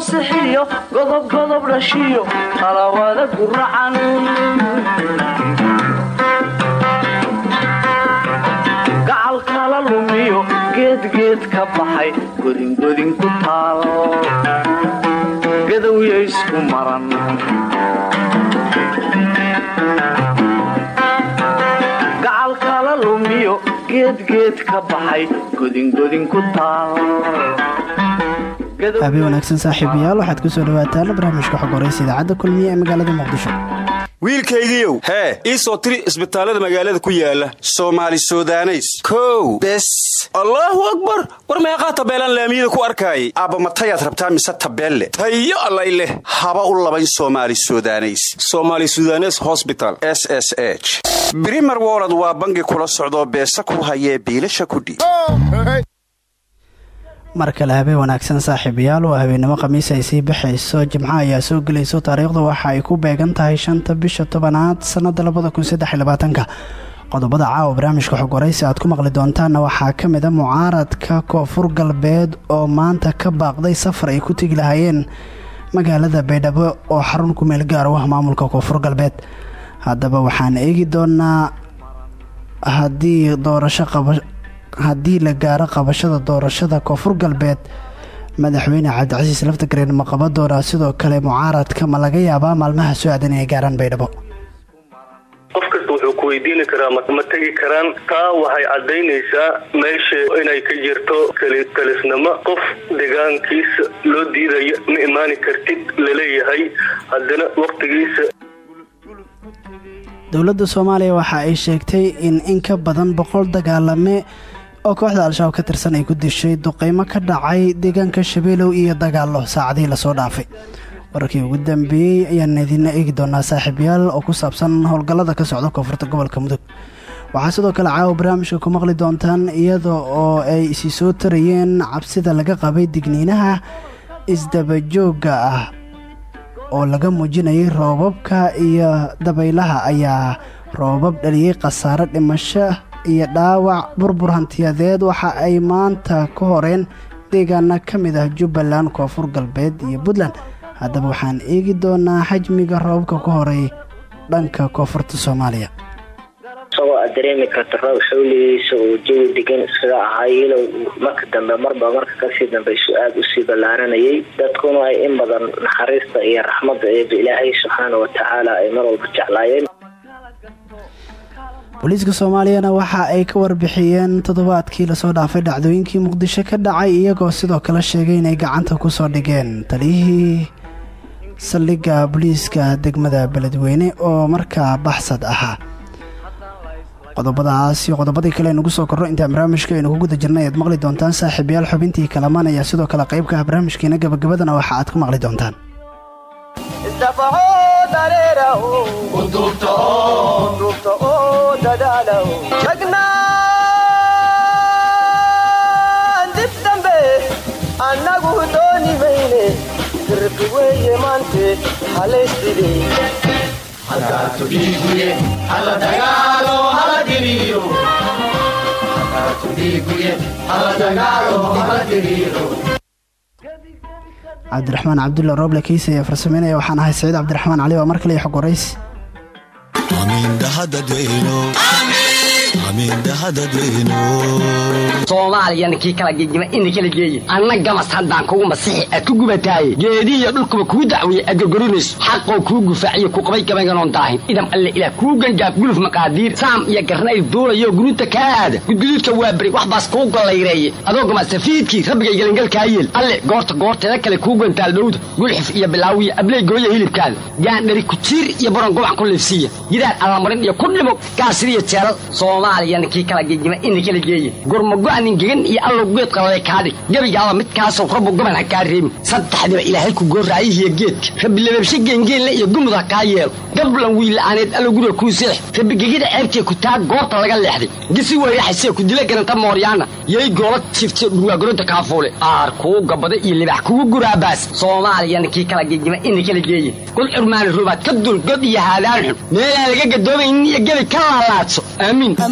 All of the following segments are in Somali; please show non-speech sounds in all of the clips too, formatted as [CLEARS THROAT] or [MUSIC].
sixiyo godobgodob dhashiyo qalawada guracan gacal kala lumiyo geedgeed ka baxay godingodin ku taal. Gadowya isku maran. Gacal kala lumiyo ka baxay godingodin ku taal habeen wanaagsan saaxiibayaal waxaad ku soo dhawaataan barnaamijka xog horeysa idaacadda kulmiye ee magaalada muqdisho. Wiilkaygiiow hee ii soo tiri isbitaallada magaalada ku yaalla soomaali sudaneys. Kow bes. Allaahu akbar! War meeqaa tabeelaan laamiyada ku arkaayay? Aabba matayaad rabtaa mise tabeelle? Tayo allay leh haba u labayn soomaali sudaneys. Somaali sudanes hosbital s s h. Brimer wolod waa bangi kula socdoo beesa ku hayee biilasha kudhiib mar kale habeen wanaagsan saaxiibayaal waa habeennimo khamiis ay sii baxayso jimco ayaa soo gelayso taariikhdu waxa ay ku beegan tahay shanta bisha tobanaad sannada labada kun qodobada caawa barnaamijka xog waraysi aad ku maqli doontaanna waxaa ka mid a mucaaradka koonfur galbeed oo maanta ka baaqday safar ay ku tegi lahaayeen magaalada baydhabo oo xarun ku meel gaar u ah maamulka koonfur galbeed. Haddaba waxaan eegi doonaa haddii doorasho qaba haddii la gaaro qabashada doorashada koonfur galbeed madaxweyne cabdicasiis laftagreen ma qaban doonaa sidoo kale mucaaradka ma laga yaabaa maalmaha soo aadan inay gaaraan baydhabo. Qof kasta wuxuu ku weydiini karaa ma tegi karaan taa waxay caddaynaysaa meesha inay ka jirto kalisnimo qof deegaankiisa loo diidayo ma imaani kartid la leeyahay haddana waqtigiisa. Dowladda soomaaliya waxa ay sheegtay in in ka badan boqol dagaalame oo kooxda al-shabaab ka tirsan ay ku dishay duqeymo ka dhacay deegaanka shabeelow iyo dagaallo saacadihii la soo dhaafay. Wararkii ugu dambeeyey ayaan idina eegi doonaa saaxiibayaal oo ku saabsan howlgallada ka socda koonfurta gobolka mudug. Waxaa sidoo kale caawa barnaamijka ku maqli doontaan iyada oo ay isi soo tarayeen cabsida laga qabay digniinaha isdabajoogga ah oo laga muujinayay roobabka iyo dabaylaha ayaa roobab dhaliyey khasaare dhimasho iyo dhaawac burbur hantiyadeed waxa ay maanta ka horeen deegaana ka mid ah jubbaland koonfur galbeed iyo puntland. Haddaba waxaan eegi doonaa xajmiga roobabka ka horay dhanka koonfurta soomaaliya. Isagoo aad dareemi karta roob xawligiisa uu jawi degan iskaga ahaa ilow marka dambe marba marka ka sii dambaysu aada u sii ballaaranayay. Dadkuna ay in badan naxariista iyo raxmadda eeba ilaahay subxaana wa tacaala ay mar walba jeclaayeen booliiska soomaaliyana waxa ay ka warbixiyeen toddobaadkii la soo dhaafay dhacdooyinkii muqdisho ka dhacay iyagoo sidoo kale sheegay inay gacanta ku soo dhigeen taliyihii saldhigga booliiska degmada beledweyne oo markaa baxsad ahaa. Qodobadaas iyo qodobadii kale aynugu soo korro intaan barnaamijka aynu ku guda jirnay maqli doontaan saaxiibayaal xubintii kalamaan ayaa sidoo kale qayb ka ah barnaamijkeena gabagabadana waxa aad ku maqli doontaan annagu dooni mayne dirqi weeye maante halaysdile cabdiraxmaan cabdulla rooble kiisa ayaa farsameynaya waxaan ahay saciid cabdiraxmaan cali waa mar kale iyo xog soomaaliyana kii kala gegima ina kala geeye anna gamas haddaan kugu masixi aad ku gubataaye geedihiyo dhulkuba kuu dacweeye aad xaqoo kuu gufaaciyo ku qabay gabaynganoon daahin idam alle ilaah kuu gangaaf guluf maqaadiir. Saam iyo garnayl duulayo guruuta kaa aada gudguduudka waa beri wax baas kuu gollayreeye. Adoo gamasafiidkii rabbigay gelingalkaa yeel alle goorta goorteeda kale kuu gantaal dhowda gulxif iyo bilaawiya abley gooya hilibkaada gaandhari kujiir iyo baron gobac ku liifsiiya gidaar allamarin iyo ku dhimo gaasiriyo jeelal soomaaliyana kii kala gegima ina kala geeye gurmago-anin gegan iyo allow geed qalale kaadhig gebigaaba midkaasoo rabbu goban ha kaa reebin saddexdiba ilaahay ku gooraayihiyo geedka rabbi lababshe geengeenle iyo gumud ha kaa yeelo gablan wiila'aaneed allow guriga kuu seex. Rabbi gegida ceebtee ku taa goorta laga leexday. Gisi weyraxasee ku dila garanta mooryaana. Yay goola jifte dhurwaagoronta kaafuule aar kuu gabada iyo libax kugu guraabaas soomaaliyana kii kala gegima ina kala geeye kul xurmaani rubaad ka dul god iyo haadaan xun. Meelaan laga gadoomaynin iyo gebi ka laalaadso. Aamiin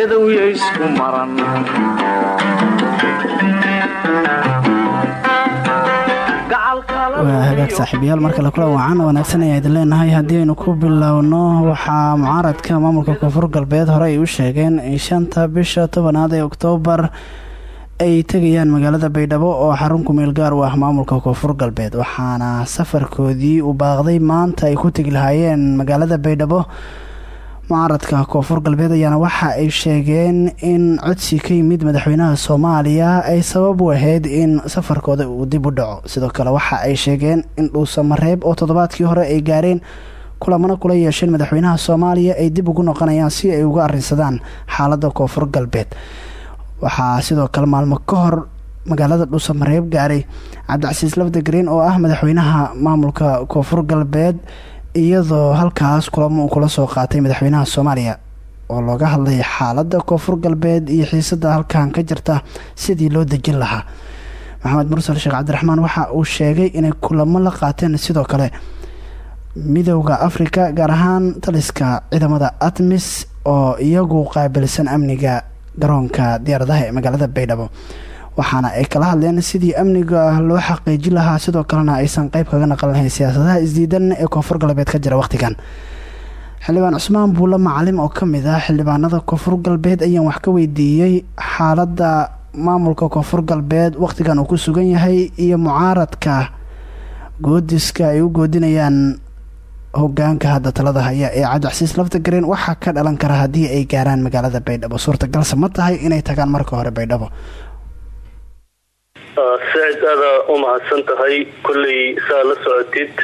gadowya isku maran. Waa hagaag saaxiibayaal marka la kula wacan wanaagsan ayaa idin leenahay. Haddii aynu ku bilowno waxaa mucaaradka maamulka koonfur galbeed hore ay u sheegeen in shanta bisha tobanaad ee oktoobar ay tegayaan magaalada baydhabo oo xarun kumeel gaar u ah maamulka koonfur galbeed. Waxaana safarkoodii u baaqday maanta ay ku tegi lahaayeen magaalada baydhabo mucaaradka koonfur galbeed ayaana waxa ay sheegeen in codsi ka yimid madaxweynaha soomaaliya ay sabab u ahayd in safarkooda uu dib u dhaco. Sidoo kale waxa ay sheegeen in dhuusamareeb oo toddobaadkii hore ay gaareen kulamana kula yeesheen madaxweynaha soomaaliya ay dib ugu noqonayaan si ay uga arrinsadaan xaaladda koonfur galbeed. Waxaa sidoo kale maalmo ka hor magaalada dhuusamareeb gaaray cabdicasiis lafda green oo ah madaxweynaha maamulka koonfur galbeed iyadoo halkaas kulamo uu kula soo qaatay madaxweynaha soomaaliya oo looga hadlay xaaladda koonfur galbeed iyo xiisada halkan ka jirta sidii loo dejin lahaa. Maxamed mursal sheekh cabdiraxmaan waxa uu sheegay inay kulamo la qaateen sidoo kale midowda afrika gaar ahaan taliska ciidamada atmis oo iyagu qaabilsan amniga garoonka diyaaradaha ee magaalada baydhabo waxaana ay kala hadleen sidii amniga loo xaqiijin lahaa sidoo kalena aysan qeyb kaga naqan lahayn siyaasadaha isdiidan ee koonfur galbeed ka jira wakhtigan xildhibaan cusmaan buulle macalim oo ka mid ah xildhibaanada koonfur galbeed ayaan wax ka weydiiyey xaaladda maamulka koonfur galbeed wakhtigan uu ku sugan yahay iyo mucaaradka goodiska ay u goodinayaan hogaanka hadda talada haya ee cabdicasiis laftagareen waxaa ka dhalan kara haddii ay gaaraan magaalada baydhabo. Suurtagalse ma tahay inay tagaan marka hore baydhabo sacid aadaa u mahadsan tahay kolley saa la socotid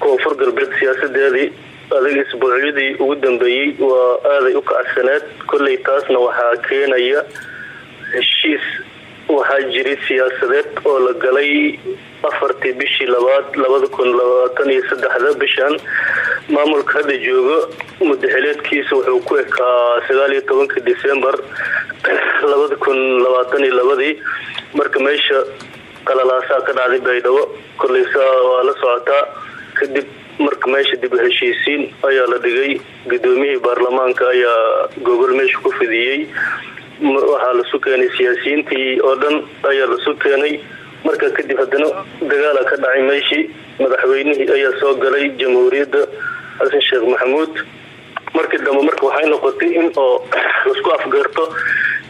koonfur galbeed siyaasadeedii adiga isbuucyadii ugu dambeeyey waa aaday u kacsaneed. Kolley taasna waxaa keenaya heshiis waxaa jiray siyaasadeed oo la galay afartii bishii labaad labada kun labaatan iyo saddexda bishan. Maamulka hadda jooga mudaxileedkiisa wuxuu ku ekaa sagaal iyo tobanka decembar [CLEARS THROAT] labada kun labaatan iyo labadii marka meesha qalalaasaa ka dhacday baydhabo koleysaa waa la socotaa kadib marka meesha dib heshiisiin ayaa la dhigay. Gudoomiyihii baarlamaanka ayaa gogol meesha ku fidiyey. Waxaa lasu keenay siyaasiyiintii oo dhan ayaa lasu keenay. Marka kadib haddana dagaala ka dhacay meeshii madaxweynihii ayaa soo galay jamhuuriyadda xasan sheekh maxamuud. Markii dambe marka waxay noqotay in oo [COUGHS] la isku afgarto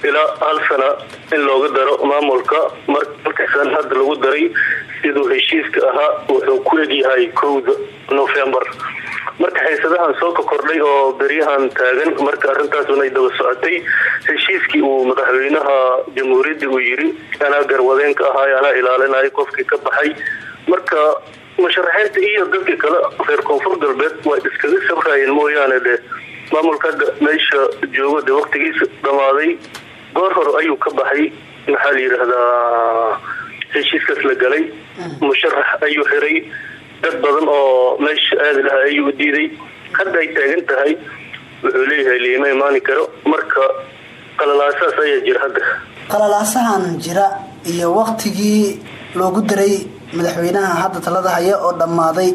ilaa hal sana in looga daro maamulka. Markasan hadda lagu daray siduu heshiiska ahaa wuxuu ku egyahay kowda novembar marka xiisadahan soo ka kordhay oo beryahan taagan marka arrintaasuna ay daba socotay heshiiskii uu madaxweynaha jamhuuriyadda uu yiri anaa garwadeenka ahaay anaa ilaalinaya qofkii ka baxay. Marka musharaxiinta iyo dadkii kale reer koonfur galbeed waa iskaga sabrayeen mooyaane de maamulka hadda meesha joogo de waqtigiisa dhamaaday goor hore ayuu ka baxay. Maxaa la yidhaahdaa heshiiskaas la galay. Musharax ayuu xiray. Dad badan oo meesha aadi lahaa ayuu diiday. Hadda ay taagan tahay wuxuu leeyahay liima imaani karo. Marka qalalaasaas ayaa jira hadda. Qalalaasahan jira iyo waqtigii loogu daray madaxweynaha hadda talada haya oo dhammaaday.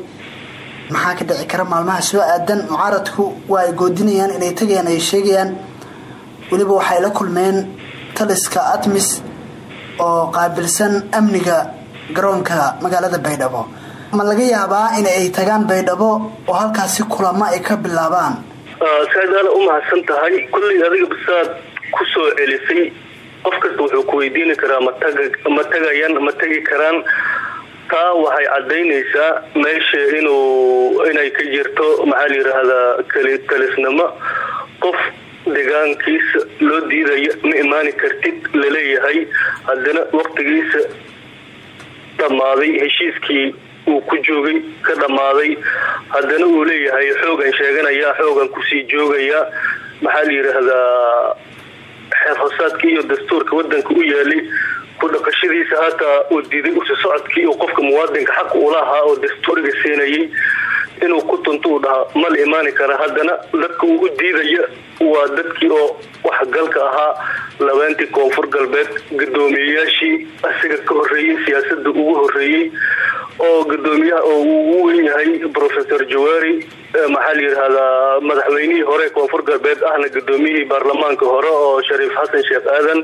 Maxaa ka dhici kara maalmaha soo aadan? Mucaaradku waa ay goodinayaan inay tegayaan ay sheegayaan weliba waxay la kulmeen taliska atmis oo qaabilsan amniga garoonka magaalada baydhabo. Ma laga yaabaa in ay tagaan baydhabo oo halkaasi kulamo ay ka bilaabaan? Saad aala u mahadsan tahay kulley adiga basaad ku soo celisay. Qof kasta wuxuu ku weydiini karaa ma tagayaan ma tegi karaan. Taa waxay cadaynaysaa meesha inuu inay ka jirto maxaa la yidhaahdaa kalisnimo qof deegaankiisa loo diidaya ma imaani kartid la leeyahay. Haddana waqtigiisa dhammaaday heshiiskii uu ku joogay ka dhammaaday. Haddana uu leeyahay xoogan sheeganaya xoogan ku sii joogaya maxaa la yidhaahdaa xeerhosaadka iyo dastuurka wadanka u yaalay ku dhaqashadiisa hataa uu diiday usi socodkii uu qofka muwaadinka xaq ula ahaa oo dastuuriga siinayay inuu ku tunto uu dhaha mal imaani kara. Haddana dadka uu u diidaya waa dadkii oo waxgalka ahaa labeentii koonfur galbeed gadoomiyeyaashii asiga ka horeeyey siyaasada ugu horeeyey oo gadoomiyaha oo uu weyn yahay professor jawaari maxaa la yidhahdaa madaxweynihii hore koonfur galbeed ahna gadoomiyihii baarlamaanka hore oo shariif xasan sheekh aadan.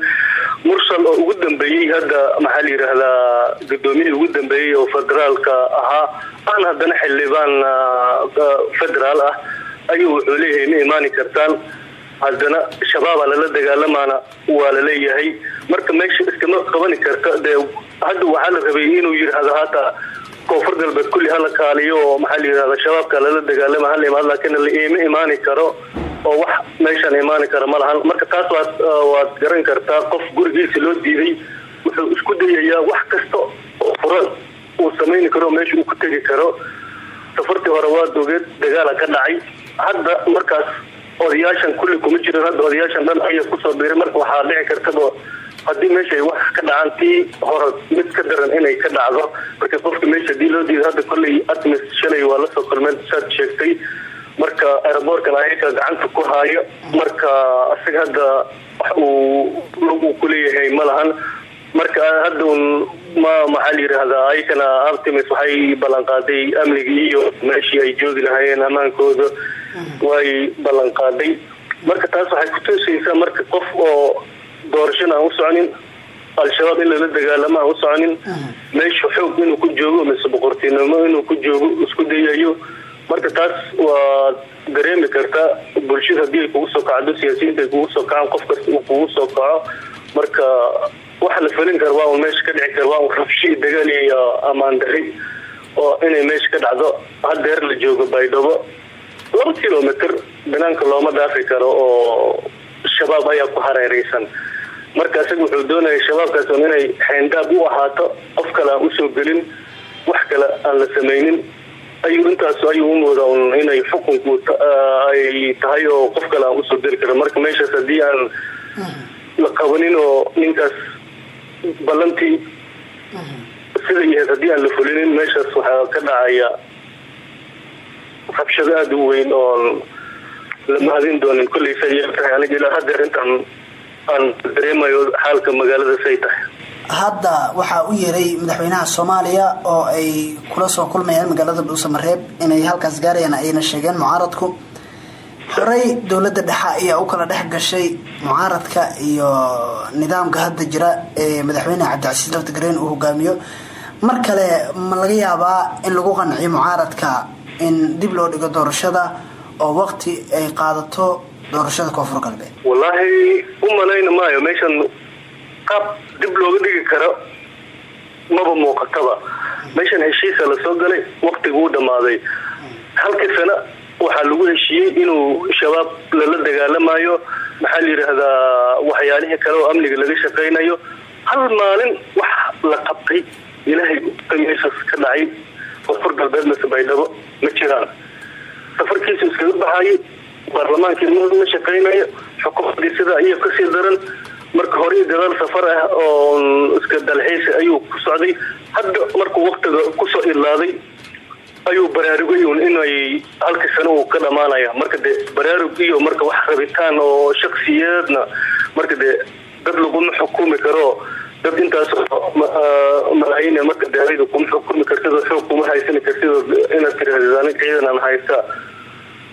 Mursal oo ugu dambeeyey hadda maxaa la yidhaahdaa gadoomiyihii ugu dambeeyey oo federaalka ahaa ahna haddana xildhibaan federaal ah ayuu wuxuu leeyahay ma imaani kartaan. Haddana shabaaba lala dagaalamaana waa la leeyahay. Marka meesha iskama qabani karta dee hadda waxaa la rabay inuu yidhaahdo hataa koonfur galbeed kulli hala kaaliyo oo maxaa la yidhahda shabaabka lala dagaalama hala imaado laakiin ima imaani karo oo wax meeshaan imaani karo ma lahan marka taas waad waad garan kartaa qof gurigiisa loo diiday wuxuu isku dayayaa wax kasta oo furan uu samayni karo meesha uu ku tegi karo. Safartii hore waa dogeed dagaala ka dhacay. Hadda markaas odayaashan kulli kuma jirin hadda odayaashan dhan ayaa ku soo biiray. Marka waxaa dhici kartaba haddii meesha wax ka dhacaan tii hore mid ka daran inay ka dhacdo marka qofka meesha haddii loo diido hadda kolley atmis shalay waa la soo kulmeen saad sheegtay. Marka aeroboortkan ayaga gacanta ku haayo marka isaga hadda wax uu lagu kuleeyahay ma lahan. Marka hadda un ma maxaa la yidhaahdaa ayakana artemis waxay ballanqaaday amnigii iyo meeshii ay joogi lahaayeen ammaankooda. Way ballanqaaday marka taas waxay kutusaysaa marka qof oo doorashana aan u soconin al-shabaab in lala dagaalamo aan u soconin meesha xoog inuu ku joogo mise boqortinimo inuu ku joogo isku dayayo marka taas waa dareemi kartaa bulshada haddii ay kugu soo kacdo siyaasiyiinta ay kugu soo kacaan qof kasta uu kugu soo kaco. Marka waxa la felin kara waa un meesha ka dhici kara waa un rabshi dagaal iyo ammaan dari oo inay meesha ka dhacdo. Hadeer la joogo baydhabo. Laba kilomitr banaanka looma dhaafi karo oo shabaab ayaa ku hareereysan marka isaga wuxuu doonaya shabaabkaas un inay xeendaab u ahaato qof kale aan u soo gelin wax kale aan la samaynin. Ayuu intaas ayuu umooda un inay xukunku ay tahay oo qof kale aan u soo geli karo marka meeshaas haddii aan la qabanin oo ninkaas ballantii sida yahayd haddii aan la fulinin meeshaas waxaa ka dhacaya rabshado aada u weyn oon la mahadin doonin. Kolley say tahay aniga ilaa hadeer intaan aan dareemayo xaalka magaalada say hadda waxaa u yeeray madaxweynaha soomaaliya oo ay kula soo kulmayaan magaalada dhuusamareeb inay halkaas gaarayaan ayna sheegeen mucaaradku. Horey dowladda dhexe ayaa u kala dhex gashay mucaaradka iyo nidaamka hadda jira ee madaxweyne cabdicasiis laftigreen uu hogaamiyo. Mar kale ma laga yaabaa in lagu qanciyo mucaaradka in dib loo dhigo doorashada oo waqti ay qaadato doorashada koonfur galbeed. Wallaahi u maayo meeshan qaab dib looga dhigi karo maba muuqataba. Meeshan heshiisa la soo galay waqtigu u dhammaaday. Halkii sana waxaa lagu heshiiyey inuu shabaab lala dagaalamayo maxaa la yidhaahdaa waxyaalihii kale oo amniga laga shaqaynayo. Hal maalin wax la qabtay ilaahay meeshaas ka dhacay koonfur galbeed mase baydhabo ma jiraan. Safarkiisu iskaga baxayay baarlamaankii ma shaqaynayo? Xukuumadii sidaa iyo ka sii daran. Marka hore iyo gadaal safar ah oo iska dalxiisa ayuu ku socday. Hadda markuu waktiga ku soo ilaaday ayuu baraarugay un inay halkii sano uu ka dhamaanaya. Marka dee baraarug iyo marka wax rabitaan oo shaksiyeedna marka dee dad laguma xukumi karo. Dad intaas malaayin marka dee adiga kuma xukumi kartid xoog kuma haysani inaad anig ciidan aan haysta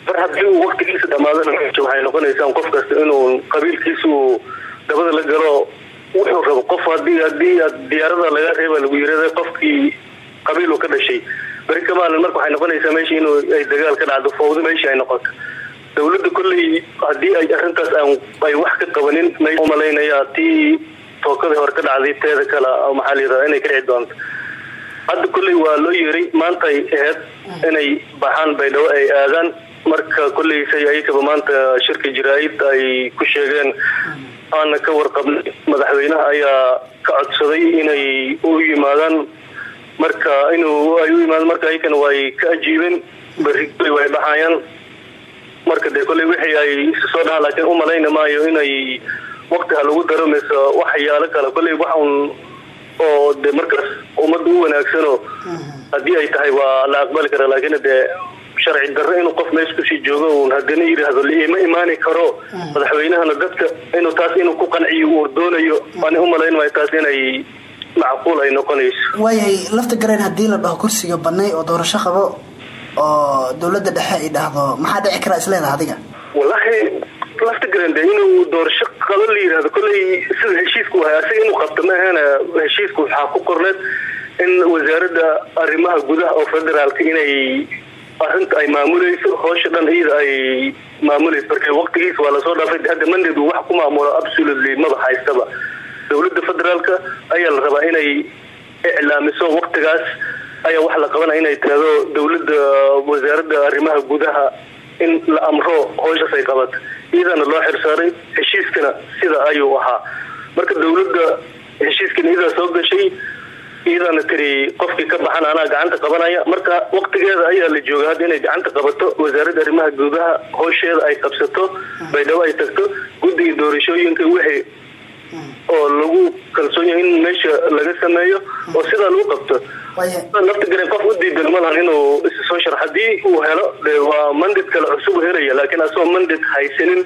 mar haddii uu waktigiisa dhamaadana waxay noqonaysaa qof kasta inuu qabiilkiisa uu dabada la galo wuxuu rabo qof haddii haddii diyaarada laga reeba lagu yirahda qofkii qabiil uu ka dhashay. Beri kamaalin marka waxay noqonaysaa meesha inuu ay dagaal ka dhacdo fowdo meesha ay noqoto. Dawladda kolley haddii ay arrintaas aan ay wax ka qabanin malaynaya tii tookadii hore ka dhacday teeda kale maxaa la yirahda inay ka dhici doonto. Hadda kolley waa loo yeeray maanta ay aheyd inay baxaan baydhabo ay aadaan marka kolley say ayakaba maanta shirka jaraa'id ay ku sheegeen aana ka warqabnay madaxweynaha ayaa ka codsaday inay u yimaadaan. Marka inuu ay u yimaadaan marka ayakana way ka ajiibeen beri way baxayaan. Marka dee kolley wixii ay soo dhahaan laakiin u malayna maayo inay wakti ha lagu daro mise waxyaalo kale. Kolley wax un oo de markaas ummadda u wanaagsanoo haddii ay tahay waa la aqbali karaa laakiin dee sharci darro inuu qof meesha ku sii joogo uun haddana yidhaahdo liima imaani karo madaxweynahana dadka inuu taas inuu ku qanciyo uu doonayo ani u malayn maayo taas inay macquul ay noqonayso. Waayahay lafta gareen haddii la dhaho kursiga banay oo doorasho qabo oo dowladda dhexe ay dhahdo maxaa dhici karaa isleedaha adiga? Wallaahi lafta garan de inuu doorasho qabo la yidhahdo kolley sida heshiisku wahay asaga inuu qabto maahana heshiisku waxaa ku qorneed in wasaaradda arrimaha gudaha oo federaalka inay arrinta ay maamulayso hoosha dhan iyada ay maamulayso. Marka waqtigiisa waa la soo dhaafay. Hadda manded uu wax ku maamulo absolutely maba haystaba. Federaalka ayaa la rabaa inay iclaamiso waqtigaas. Ayaa wax la qabanaya inay tirahdo dowladda wasaaradda arrimaha gudaha in la amro hooshaas ay qabato. Iyadana loo xirsaaray heshiiskana sida ayuu ahaa. Marka dowladda heshiiskana iyadaa soo gashay iyadaana tiri qofkii ka baxan anaa gacanta qabanaya. Marka waqtigeeda ayaa la jooga hadda inay gacanta qabato wasaaradda arrimaha gudaha hoosheeda ay qabsato baydhabo ay tagto guddiga doorashooyinka wixii oo lagu kalsoon yahay in meesha laga sameeyo oo sidaa lagu qabto. Lafta garen qof u diidan malahan inuu is soo shar haddii uu helo waa mandid kale cusub helaya laakiin asagoo mandid haysanin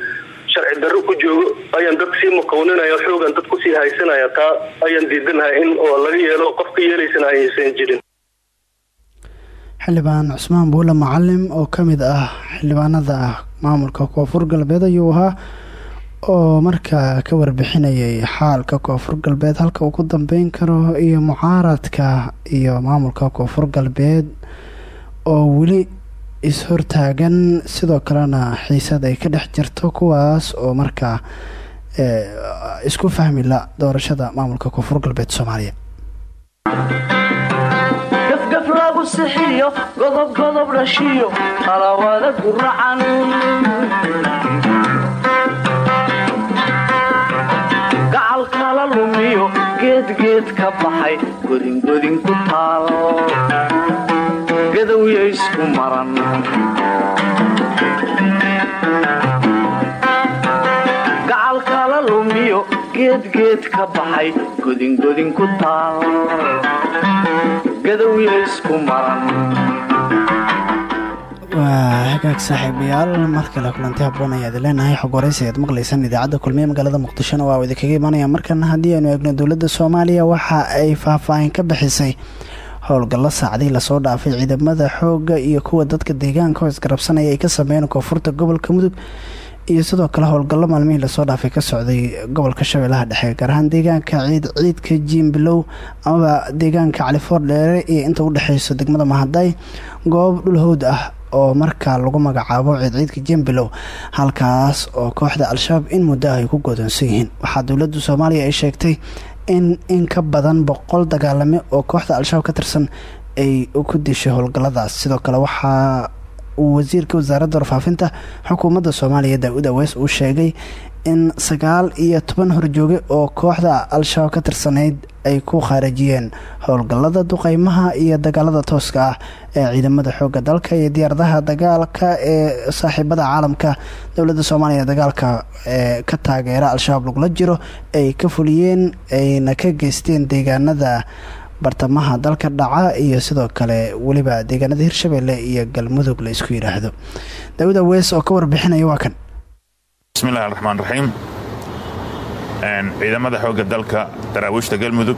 sharci darro ku joogo ayaan dad sii muqawninaya xoogan dad ku sii haysanaya taa ayaan diidanahay in oo laga yeelo qof ka yeelaysana aysan jirin. Xildhibaan cusmaan buule macalim oo ka mid ah xildhibaanada maamulka koonfur galbeed ayuu ahaa oo markaa ka warbixinayay xaalka koonfur galbeed halka uu ku dambeyn karo iyo mucaaradka iyo maamulka koonfur galbeed oo weli is-hortaagan sidoo kalena xiisad ay ka dhex jirto kuwaas oo markaa isku fahmi la doorashada maamulka koonfur galbeed soomaaliya. Gafgaf lagu sixiyo godob godob dhashiyo qalawada guracan gacal kala lumiyo geedgeed ka baxay godingodin ku taal gadowya isku maran. Gacal kala lumiyo geedgeed ka baxay godingodin ku taal. Gadowya isku maran. Waa hagaag saaxiibayaal mar kale kulanti habboon ayaad leenahay xog waraysi ayaad maqlaysaan idaacadda kulmiye magaalada muqdishona waa idinkaga imanaya markana haddii aynu eegno dowladda soomaaliya waxa ay faahfaahin ka bixisay howlgallo saacdii la soo dhaafay ciidamada xoogga iyo kuwa dadka deegaanka oo isgarabsanaya ay ka sameeyeen koonfurta gobolka mudug iyo sidoo kale howlgallo maalmihii la soo dhaafay ka socday gobolka shabeellaha dhexe gaar ahaan deegaanka ciid ciidka jiimbilow amaba deegaanka califoor dheere iyo inta u dhexeyso degmada mahaday goob dhulhowd ah oo markaa lagu magacaabo ciidciidka jembilow halkaas oo kooxda al-shabaab in muddo ay ku godoonsan yihiin. Waxaa dowladda soomaaliya ay sheegtay in in ka badan boqol dagaalame oo kooxda al-shabaab ka tirsan ay ku dishay howlgalladaas. Sidoo kale waxaa uu wasiirka wasaaradda warfaafinta xukuumadda soomaaliya daa-uud aweys uu sheegay in sagaal iyo toban horjooge oo kooxda al-shabaab ka tirsanayd ay ku khaarajiyeen howlgallada duqeymaha iyo dagaalada tooska ah ee ciidamada xoogga dalka iyo diyaaradaha dagaalka ee saaxiibada caalamka dowladda soomaaliya. Dagaalka ee ka taageera al-shabaab lagula jiro ay ka fuliyeen ayna ka geysteen deegaanada bartamaha dalka dhaca iyo sidoo kale weliba deegaanada hirshabelle iyo galmudug la isku yidhaahdo daawud aweys oo ka warbixinaya waa kan. Bismillahi raxmaan raxiim ciidamada xoogga dalka daraawiishta galmudug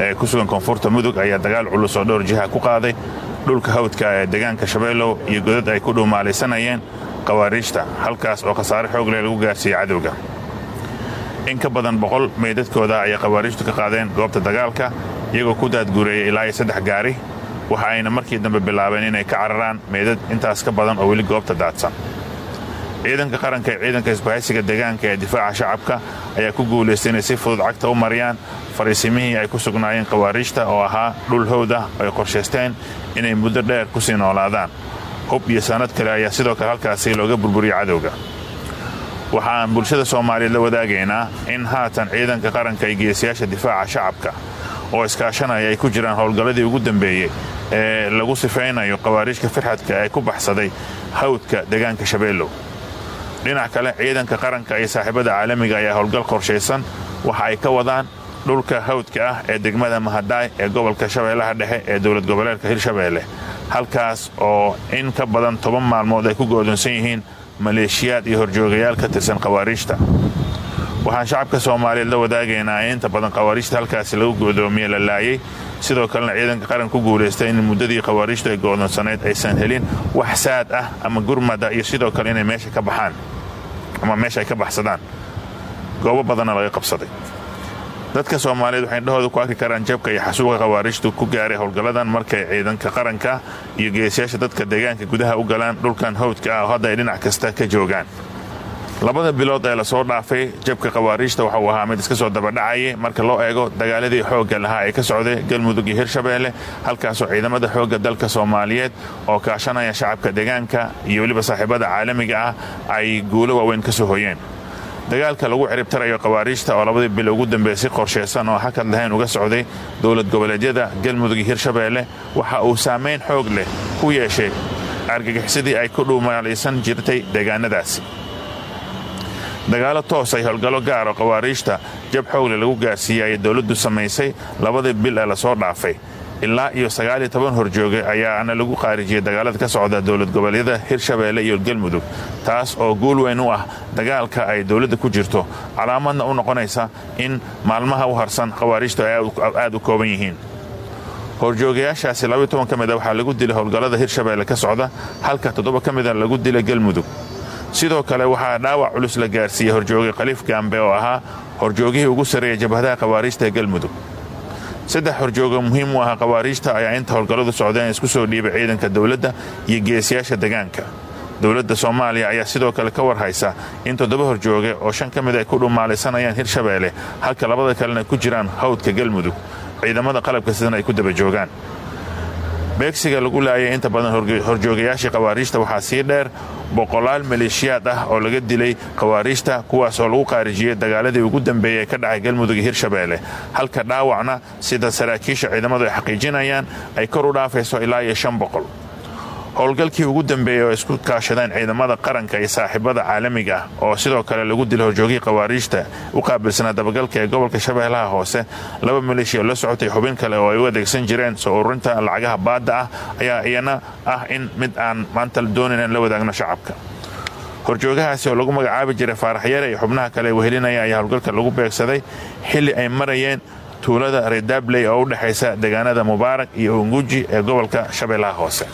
ee ku sugan koonfurta mudug ayaa dagaal culus oo dhowr jiha ku qaaday. Dhulka hawdka ee deegaanka shabeellow iyo godad ay ku dhuumaalaysanayeen khawaariijta halkaas oo khasaare xoog leh lagu gaarsiiyey cadowga. In ka badan boqol meydadkooda ayay khawaariijtu ka qaadeen goobta dagaalka iyagoo ku daadguureeyay ilaa iyo saddex gaari waxa ayna markii dambe bilaabeen inay ka cararaan meydad intaas ka badan oo weli goobta daadsan ciidanka qaranka ee ciidanka isbahaysiga deegaanka ee difaaca shacabka ayaa ku guulaystay inay si fudud cagta u mariyaan fariisimihii ay ku sugnaayeen khawaariijta oo ahaa dhul howd ah oo ay qorshaysteen inay muddo dheer ku sii noolaadaan. Hub iyo sanad kale ayaa sidoo kale halkaasi looga burburiyey cadowga. Waxa aan bulshada soomaaliyeed la wadaagaynaa in haatan ciidanka qaranka iyo geesiyaasha difaaca shacabka oo iskaashanaya ay ku jiraan howlgalladii ugu dambeeyey ee lagu sifaynayo khawaariijka firxadka ee ku baxsaday hawdka deegaanka shabeellow dhinac kale ciidanka qaranka iyo saaxiibada caalamiga ayaa howlgal qorshaysan waxa ay ka wadaan dhulka hawdka ah ee degmada mahadaay ee gobolka shabeellaha dhexe ee dowlad goboleedka hirshabeelle halkaas oo in ka badan toban maalmood ay ku go'doonsan yihiin maleeshiyaad iyo horjoogayaal ka tirsan khawaariijta. Waxaan shacabka soomaaliyeed la wadaagaynaa in inta badan khawaariijta halkaasi lagu go'doomiye la laayay. Sidoo kalena ciidanka qaran ku guulaystay in muddadii khawaariijtu ay go'doonsanayd aysan helin wax saad ah ama gurmada iyo sidoo kale inay meesha ka baxaan ama meesha ay ka baxsadaan. Goobo badanna laga qabsaday. Dadka soomaaliyeed waxay indhahooda ku arki karaan jabka iyo xasuuqa khawaariijtu ku gaaray howlgalladan markay ciidanka qaranka iyo geesiyaasha dadka deegaanka gudaha u galaan dhulkan hawdka ah oo hadda ay dhinac kasta ka joogaan labada bilood ee la soo dhaafay jabka khawaariijta waxa uu ahaa mid iska soo dabadhacayay marka loo eego dagaaladii xoogga lahaa ee ka socday galmudug hirshabeelle halkaasoo ciidamada xoogga dalka soomaaliyeed oo kaashanaya shacabka deegaanka iyo weliba saaxiibada caalamiga ah ay guulo waaweyn ka soo hoyeen. Dagaalka lagu ciribtarayo khawaariijta oo labadii bil ugu dambeysay qorshaysan oo hakad lahayn uga socday dowlad goboleedyada galmudug hirshabeelle waxa uu saamayn xoog leh ku yeeshay argagixisadii ay ku dhuumaalaysan jirtay deegaanadaasi dagaalo toos ay howlgallo gaaro khawaariijta jab xoogle lagu gaarsiiyey ayay dowladdu samaysay labadii bil ee la soo dhaafay. Ilaa iyo sagaaliyo toban horjooge ayaana lagu qaarijiyey dagaalada ka socda dowlad goboleedyada hirshabeelle iyo galmudug taas oo guul weyn u ah dagaalka ay dowladda ku jirto. Calaamadna u noqonaysa in maalmaha u harsan khawaariijtu ay u kooban yihiin. Horjoogayaashaasi labayo toban ka mid a waxaa lagu dilay howlgallada hirshabeelle ka socda halka toddoba ka mida lagu dilay galmudug sidoo kale waxaa dhaawac culus la gaarsiiyey horjooge khaliif gaambe oo ahaa horjoogihii ugu sarreeya jabhadaha khawaariijta ee galmudug. Saddex horjooga muhiim u ahaa khawaariijta ayaa inta howlgalladu socdeen isku soo dhiibay ciidanka dowladda iyo geesiyaasha degaanka dowladda soomaaliya ayaa sidoo kale ka warhaysa in toddoba horjooge oo shan ka mid ay ku dhumaalaysanayaan hirshabeelle halka labada kalena ku jiraan hawdka galmudug. Ciidamada qalabka sidan ay ku daba joogaan beegsiga lagu laayay inta badan horjoogayaashii khawaariijta waxaa sii dheer boqolaal maleeshiyaad ah oo laga dilay khawaariijta kuwaas oo lagu qaarijiyey dagaaladii ugu dambeeyey ee ka dhacay galmudug iyo hirshabeelle halka dhaawacna sida saraakiisha ciidamadu ay xaqiijinayaan ay kor u dhaafayso ilaa iyo shan boqol howlgalkii ugu dambeeyey oo isku kaashadeen ciidamada qaranka iyo saaxiibada caalamiga ah oo sidoo kale lagu dilay horjoogihii khawaariijta u qaabilsanaa dabagalka ee gobolka shabeellaha hoose. Laba maleeshiya la socotay xubin kale oo ay u adeegsan jireen soo ururinta lacagaha baadda ah ayaa iyana ah in mid aan maanta doonayn aan la wadaagno shacabka. Horjoogahaasi oo lagu magacaabi jiray faaraxyare iyo xubnaha kale wehelinaya ayaa howlgalka lagu beegsaday xilli ay marayeen tuulada redabley oo u dhexaysa deegaanada mubaarak iyo unguji ee gobolka shabeellaha hoose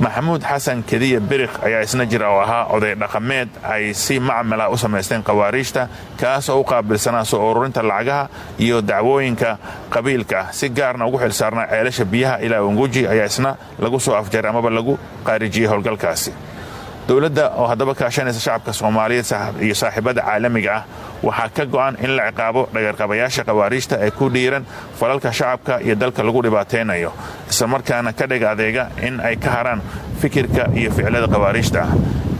maxamuud xasan kediya birik ayaa isna jira oo ahaa oday dhaqameed ay si macmala u samaysteen khawaariijta kaas oo u qaabilsanaa soo ururinta lacagaha iyo dacwooyinka qabiilka. Ah si gaarna ugu xilsaarnaa ceelasha biyaha ilaa unguji ayaa isna lagu soo afjaray amaba lagu qaarijiyey howlgalkaasi dowladda oo haddaba kaashanaysa shacabka soomaaliyeed iyo saaxiibada caalamiga ah waxaa ka go'an in la ciqaabo dhagarqabayaasha khawaariijta ee ku dhiiran falalka shacabka iyo dalka lagu dhibaataynayo islamarkaana ka dhig adeega in ay ka haraan fikirka iyo ficilada khawaariijta ah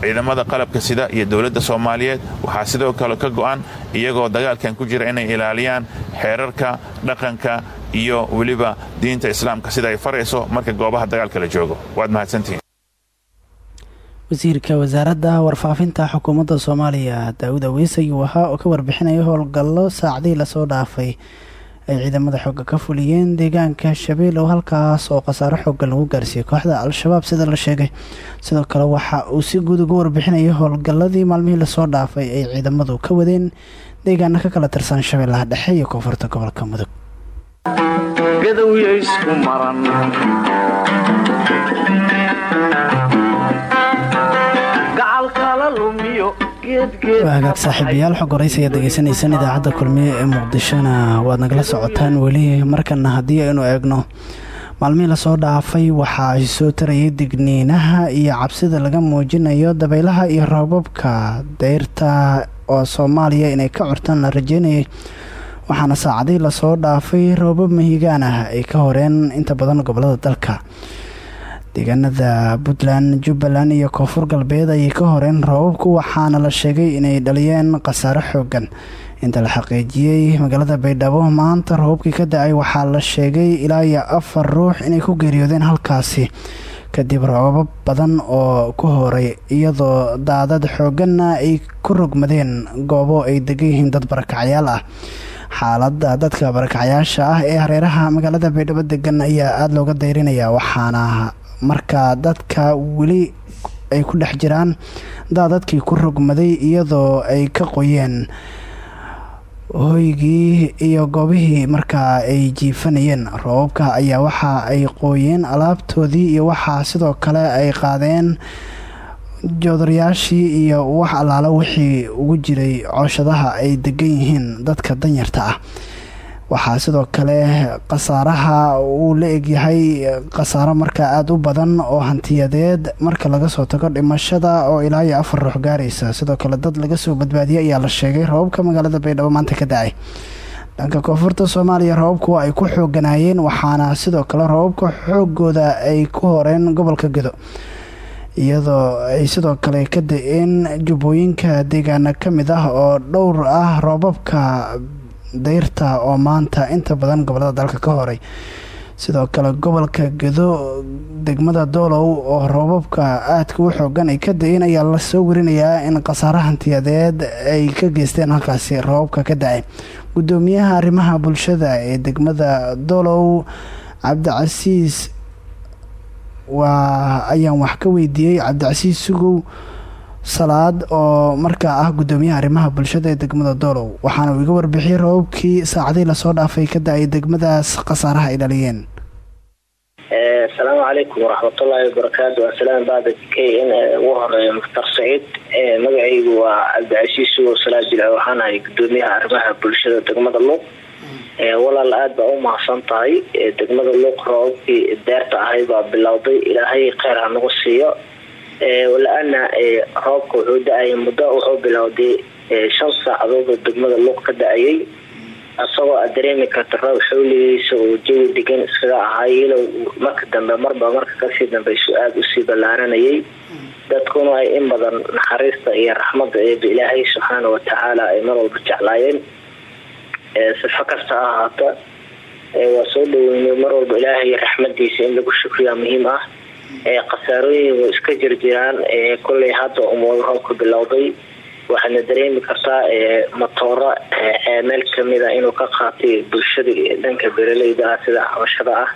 ciidamada qalabka sida iyo dowladda soomaaliyeed waxaa sidoo kale ka go'an iyagoo dagaalkan ku jira inay ilaaliyaan xeerarka dhaqanka iyo weliba diinta islaamka. Sida ay farayso marka goobaha dagaalka la joogo. Waad mahadsantihiin wasiirka wasaaradda warfaafinta xukuumadda soomaaliya daawud aweys ayuu ahaa oo ka warbixinaya howlgallo saacadii la soo dhaafay. Ay ciidamada xooga ka fuliyeen deegaanka shabeelow halkaas oo khasaaro xooga lagu gaarsiiyey kooxda al-shabaab sida la sheegay. Sidoo kale waxa uu si guud uga warbixinaya howlgalladii maalmihii la soo dhaafay ay ciidamadu ka wadeen deegaana ka kala tirsan shabeellaha dhexe iyo koonfurta gobolka mudug. Gadowya isku maran waa hagaag saaxiibayaal xog horeysa ayaad idaacadda kulmiye ee muqdishona. Waad nagala socotaan weli markana haddii aynu eegno maalmihii la soo dhaafay waxa ay soo tarayay digniinaha iyo cabsida laga muujinayo dabaylaha iyo roobabka. Deyrta oo soomaaliya inay ka curtaan la rajeynayay waxaana saacadihii la soo dhaafay roobab mahigaan ah ay ka horeen inta badan gobollada dalka deegaanada puntland jubbaland iyo koonfur galbeed ayay ka horeen roobabku waxaana la sheegay inay dhaliyeen khasaare xoogan. Inta la xaqiijiyey magaalada baydhabo maanta roobabkii ka da'ay waxaa la sheegay ilaa iyo afar ruux inay ku geeriyoodeen halkaasi. Kadib roobab badan oo ku horay iyadoo daadad xooganna ay ku rogmadeen goobo ay degan yihiin dad barakacyaal ah. Xaaladda dadka barakacayaasha ah ee hareeraha magaalada baydhabo degan ayaa aada looga dayrinaya waxaana markaa dadka weli ay ku dhex jiraan daadadkii ku rogmaday iyadoo ay ka qoyeen hoygii iyo goobihii markaa ay jiifanayeen. Roobabka ayaa waxa ay qooyeen alaabtoodii iyo waxaa sidoo kale ay qaadeen joodarayaashii iyo wax allaala wixii ugu jiray cooshadaha ay degan yihiin dadka danyarta ah waxaa sidoo kale khasaaraha uu la egyahay khasaaro markaa aada u badan oo hantiyadeed. Marka laga soo tago dhimashada oo ilaa iyo afar ruux gaaraysa sidoo kale dad laga soo badbaadiyay ayaa la sheegay rababka magaalada baydhabo maanta ka dacay dhanka koonfurta soomaaliya rababku ay ku xooganaayeen waxaana sidoo kale rababka xoogooda ay ku horeen gobolka gedo iyadoo ay sidoo kale ka da'een jubbooyinka deegaana ka mid ah oo dhowr ah roobabka dayrta oo maanta inta badan gobollada dalka ka horay. Sidoo kale gobolka gedo degmada doolow oo roobabka aadka u xoogan ay ka da'een ayaa la soo warinayaa in khasaare hantiyadeed ay ka geysteen halkaasi roobabka ka da'ay. Gudoomiyaha arrimaha bulshada ee degmada doolow cabdicasiis waa ayaan wax ka weydiiyey. Cabdicasiis sugow salaad oo markaa ah gudoomiyaha arrimaha bulshada ee degmada doolow waxaana uu iga warbixiyey roobabkii saacadii la soo dhaafay ka da'ay degmadaas khasaaraha ay dhaliyeen. Asalaamu calaykum waraxmatullaahi wabarakaatu asalaam bacda k in ugu horreeya mukhtar saciid magacaygu waa cabdicasiis sugow salaad jilce waxaan ahay gudoomiyaha arrimaha bulshada degmada luuq walaal aada baa u mahadsan tahay degmada luuq roobabkii deerta ahay baa bilowday. Ilaahay kheyr ha siiyo la-ana roobka wuxuu da'ayay muddo wuxuu bilowday shan saacadoodoo degmada luuq ka da'ayay. Isagoo aad dareemi karta roob xawligiisa uu jawi degan iskaga ahay ilow marka dambe marba marka ka sii dambeysu aada u sii ballaaranayay. Dadkuna ay in badan naxariista iyo raxmadda eeba ilaahay subxaana watacaala ay mar walba jeclaayeen. Sifo kasta ha ahaata waa soo dhaweynay mar walba ilaahay raxmadiisa in lagu shukriyaa muhiim ah khasaarooyin iska jirjiraan kolley hadda umuuda roobka bilowday. Waxaadna dareemi kartaa matooro meel ka mid a inuu ka qaatay bulshada dhanka beeraleyda ah sida cabashada ah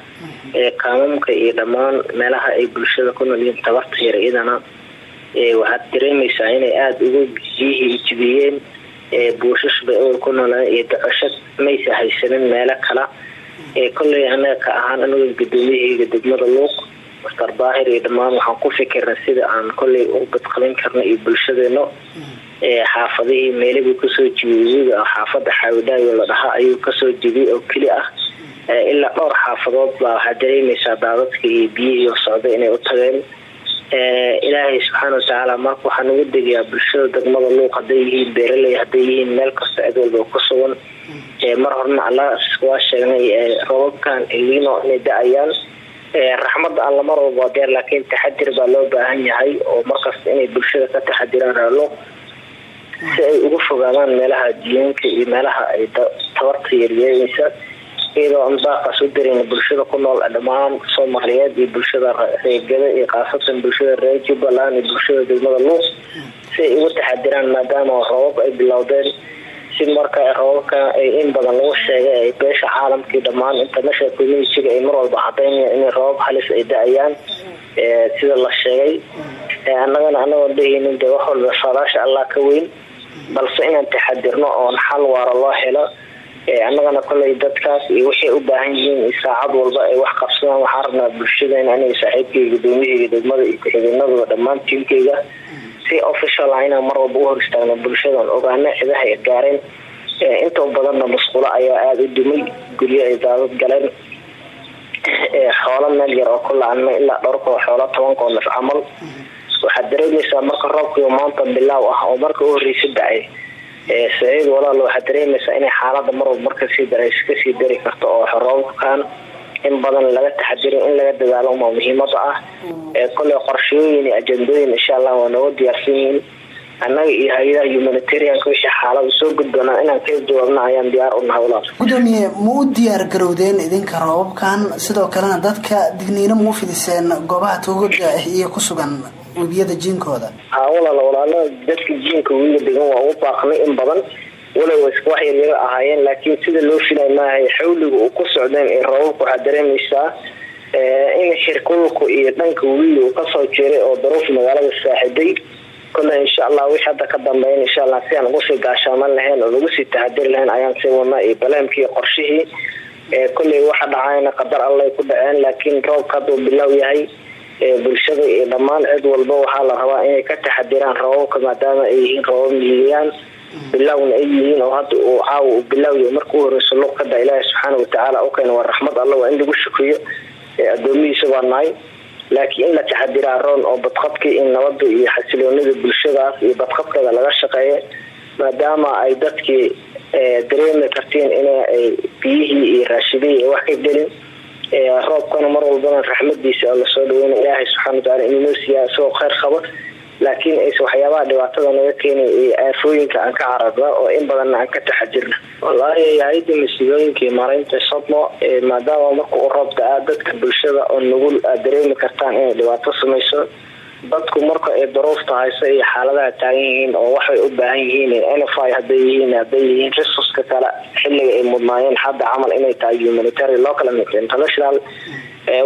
kaamamka iyo dhammaan meelaha ay bulshada ku noolyihiin tabarta yar idana waxaad dareemaysaa inay aada uga biyihii jibiyeen buushash bay awal ku noolaan iyo dacosho maysa haysanin meelo kala kolley anaga ka ahaan anaga gudoomiyaheyga degmada luuq master baahir iyo dhammaan waxaan ku fikirna sida aan kolley u badqabin karna iyo bulshadeeno. Xaafadihii meelabuu ka soo jibiyey webiga xaafada xaawidaayo la dhaha ayuu ka soo jibiyey oo keli ah. Ilaa dhowr xaafadood baa waxaad dareemaysaa daadadka iyo biyihii oo socday inay u tageen. Ilaahay subxaana watacaala marka waxaan ugu degayaa bulshada degmada luuq haday yihiin beeraley haday yihiin meel kasta cid walba ku sugan. Mar horena alla waa sheegnay robabkan elino inay da'ayaan raxmadda alla mar walba deer laakiin taxadir baa loo baahan yahay oo markasta inay bulshada ka taxadiraan raalo si ay uga fogaadaan meelaha jiinka iyo meelaha ay tabarta yaryeelaysa iyadoo aan daaqaas u dareyn bulshada ku nool dhammaan soomaaliyeed iyo bulshada reegada iyo khaasatan bulshada reer jubbaland iyo bulshada degmada luuq si ay uga taxadiraan maadaama roobab ay bilowdeen si marka roobabka in badan lagu sheegay ay beesha caalamkii dhammaan international communitiga ay mar walba cadaynaya inay roobab halis ay da'ayaan sida la sheegay. Annagana anagoon dhehaynin dee wax walba saadaasha allah ka weyn balse inaan taxadirno oon xal waara loo helo annagana koley dadkaas iyo waxay u baahan yihiin saacad walba ay wax qabsadaan. Waxaa rabnaa bulshadeena aniga saaxiibkayga gudoomiyahayga degmada iyo ku-xigeenadooda dhammaan si official ah inaan mar walba u hor bulshadan ogaana cidaha ay gaareen inta badanna musqulo ayaa aada u dumay guryo ay daadad galeen xoolo meel yar oo ku la-anma ilaa dhowrkoo xoolo tobankoo naf camal. Waxaad dareemaysaa marka roobkii maanta bilaaw ah oo marka u horreysa dacay saciid walaal waxaad dareemaysaa inay xaalada marwalba marka sii dar ka sii dari karto oo roobabkan in badan laga taxadiro in laga dadaalo uma muhiimada ah. Koley qorshooyin iyo ajandooyin insha allah waa nooga diyaarsan yihiin annaga iyo hay'adaha humanitarianka wixii xaalada soo gudbanaa inaan ka jawaabna ayaan diyaar u nahay walaal. Gudoomiye ma u diyaar garowdeen idinka roobabkan? Sidoo kalena dadka digniino mau fidiseen goobaha tuugaga ah iyo ku sugan webiyada jiinkooda? Ha walaal walaalo dadka jiinka wiiga degan waa ugu baaqnay in badan walow wax yaryaro ahaayeen laakiin sida loo filay maahay xawliga uu ku socdeen ee roobabka waxaa dareemaysaa in xirkulku iyo dhanka webiga uu ka soo jiray oo daruuf magaalada saaxiday kole insha allah wixii hadda ka dambeyn insha allah si aan ugusii gaashaaman lahayn oo lagusii taxadiri lahayn ayaan sii wadnaa iyo baleemkii qorshihii kolley waxa dhacayna qadar allay ku dhaceen laakiin roobka hadduu bilow yahay bulshada iyo dhammaan cid walba waxaa la rabaa inay ka taxadiraan roobabka maadaama ay yihiin roobab miiyaan bilowna ay yihiin oo hadda uu caawa uu bilowya markuu horeyso luqada ilaahi subxaana watacaala u keena waa raxmad alla waa in lagu shukriyo adoomihiisa baa nahay laakiin in la taxadiraa roon oo badqabkii in nabada iyo xasiloonida bulshadaas iyo badqabkeeda laga shaqeeyo maadaama ay dadkii dareemi kartiin inay biyihii iyo raashidihii ay wax ka gelin roobkana mar walbana raxmadiisa oo la soo dhaweyna ilaahay subxana wataala inuu isagoo kheyr qaba laakiin ayse waxyaabaha dhibaatada naga keenay iyo aafooyinka aan ka cararna oo in badanna aan ka taxajirna wallaahi hay'ada masiibooyinkai mareynta sodmo maadaama marka u roob dadka bulshada oo nugul aad dareemi kartaan inay dhibaato samayso. Dadku marka ay daruufta hayso iyo xaaladaha taagan yihiin oo waxay u baahan yihiin nfi haday yihiin haday yihiin resurska kale xilliga ay mudnaayeen hadda camal inay tahay humanitary local international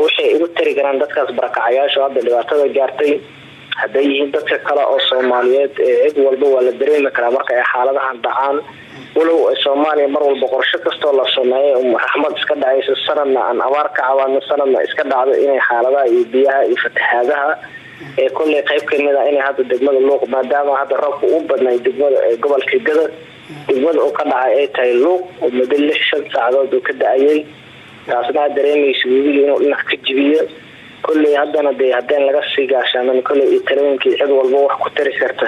waxay igu tari karaan dadkaas barakacayaasha hadda dhibaatada gaartay hadday yihiin dadka kale oo soomaaliyeed cid walba waa la dareemi karaa marka ay xaaladahan dhacaan. Walow soomaaliya mar walba qorsho kastoo la sameeyo raxmad iska dhacayso sanadna aan abaar ka cabaadno sanadna iska dhacdo inay xaaladaha iyo biyaha iyo fatahaadaha ee kolley qayb ka mid a inay hadda degmada luuq maadaama hadda roobka u badnay degmada gobolka gada degmada uu ka dhacay ay tahay luuq oo muddo lix shan saacadood uu ka da'ayay. Taasna aad dareemaysa webiga inuu dhinac ka jibiyo kolley haddana dee hadeen laga sii gaashaaman kolley iyo talooyinkii cid walba wax ku tari karta.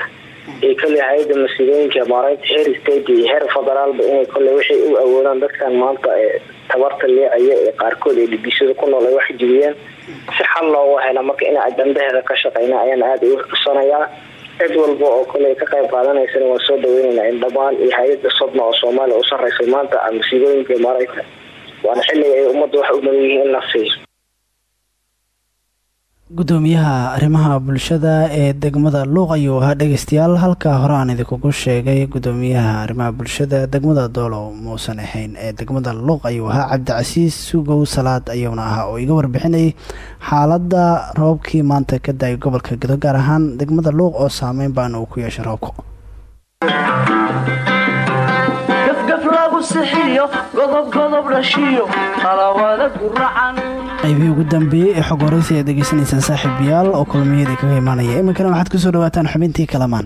Iyo kolley hay'ada masiibooyinka maareynta heer state iyo heer federaalba inay kolley waxay u awoodaan dadkan maanta ee tabarta leecaya ee qaarkood ay dhibishada ku nool ay wax jibiyeen si xal loogu hela marka ina ajandaheeda ka shaqeyna ayaan aada ugu xusanayaa. Cid walba oo kolley ka qayb qaadanaysana waan soo dhaweynayna in dhammaan iyo hay'ada sodma oo soomaaliya u sarreysa maanta masiibooyinka maareynta waana xilliga ay ummadda wax u mudan yihiin gudoomiyaha arrimaha bulshada ee degmada luuq ayuu ahaa dhegeystayaal halkaa hore aan idinkugu sheegay gudoomiyaha arrimaha bulshada degmada doolow muusan ahayn ee degmada luuq ayuu ahaa. Cabdicasiis sugow salaad ayuuna ahaa oo iga warbixinayay xaaladda roobkii maanta ka da'ay gobolka gedo gaar ahaan degmada luuq oo saameyn baana uu ku yeeshay roobku qaybihii ugu dambeeyey ee xog horeysi aad degeysanaysaan saaxiibayaal oo kulmiyadii kaga imaanaya iminkana waxaad ku soo dhawaataan xubintii kalamaan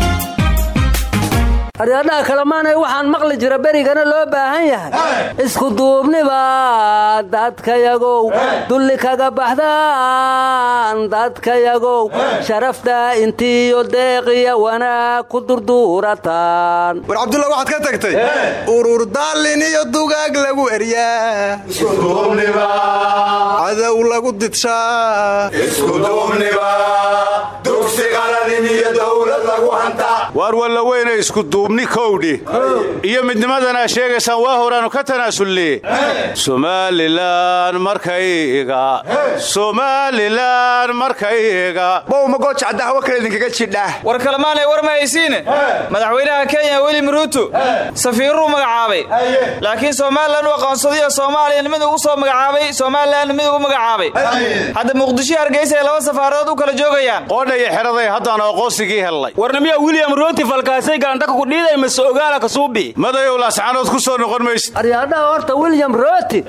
aryadhaha kalemaanay waxaan maqli jira berigana loo baahan yahay. Isku duubniba dadkayagow dulli kaga baxdaan dadkayagow sharafta intiiyo deeqiya wanaag ku durduurataan war cabdulla waxaad ka tagtay? Urur daallin iyo dugaag lagu eryaa cadow lagu didshaa waar walla weyne iskuduubni kowdhi iyo midnimadanaa sheegaysaan waa horaannu ka tanaasullee somalilan markayga. Somalilan markayga. Bowmagooja caddahawa kale idinkaga jidha? War kalemaanay war ma haysiine madaxweynaha kenya weli ruuto safiiruu magacaabay. Laakiin somalilan u aqoonsadayo soomaaliya mid ugu soo magacaabay somalilan mid ugu magacaabay. Hadda muqdisho hargeysa ay laba safaaраdood u kala joogayaan. Qoodhaya xeraday haddaan aqoonsigii hellay warnamiya william ruuti falkaasay gaandhaka kudhiidi iiday mase ogaala kasuubi madayow laascaanood ku soo noqon maysid aryaadhaha horta william roti